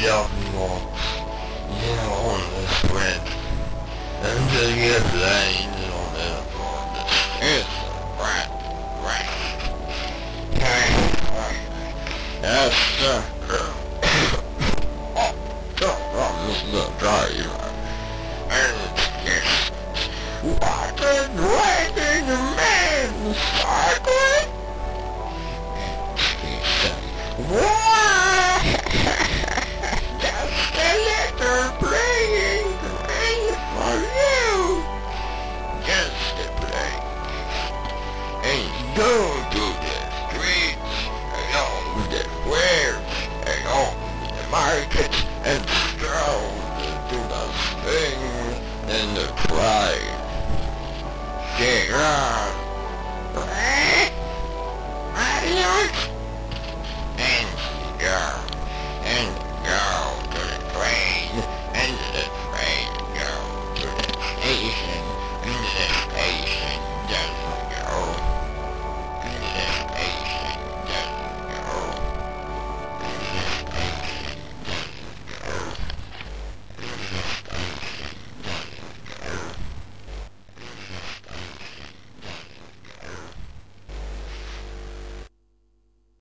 the environment, you on the sprint, and the airplane on the front, it's a rat, rat. Yes, sir. oh, oh, this is the driver. And yes. What a dragon man, are playing games for you. Just play. And go to the streets and all the squares, and all the markets and stroll into the spring and the pride. Get up. Hey.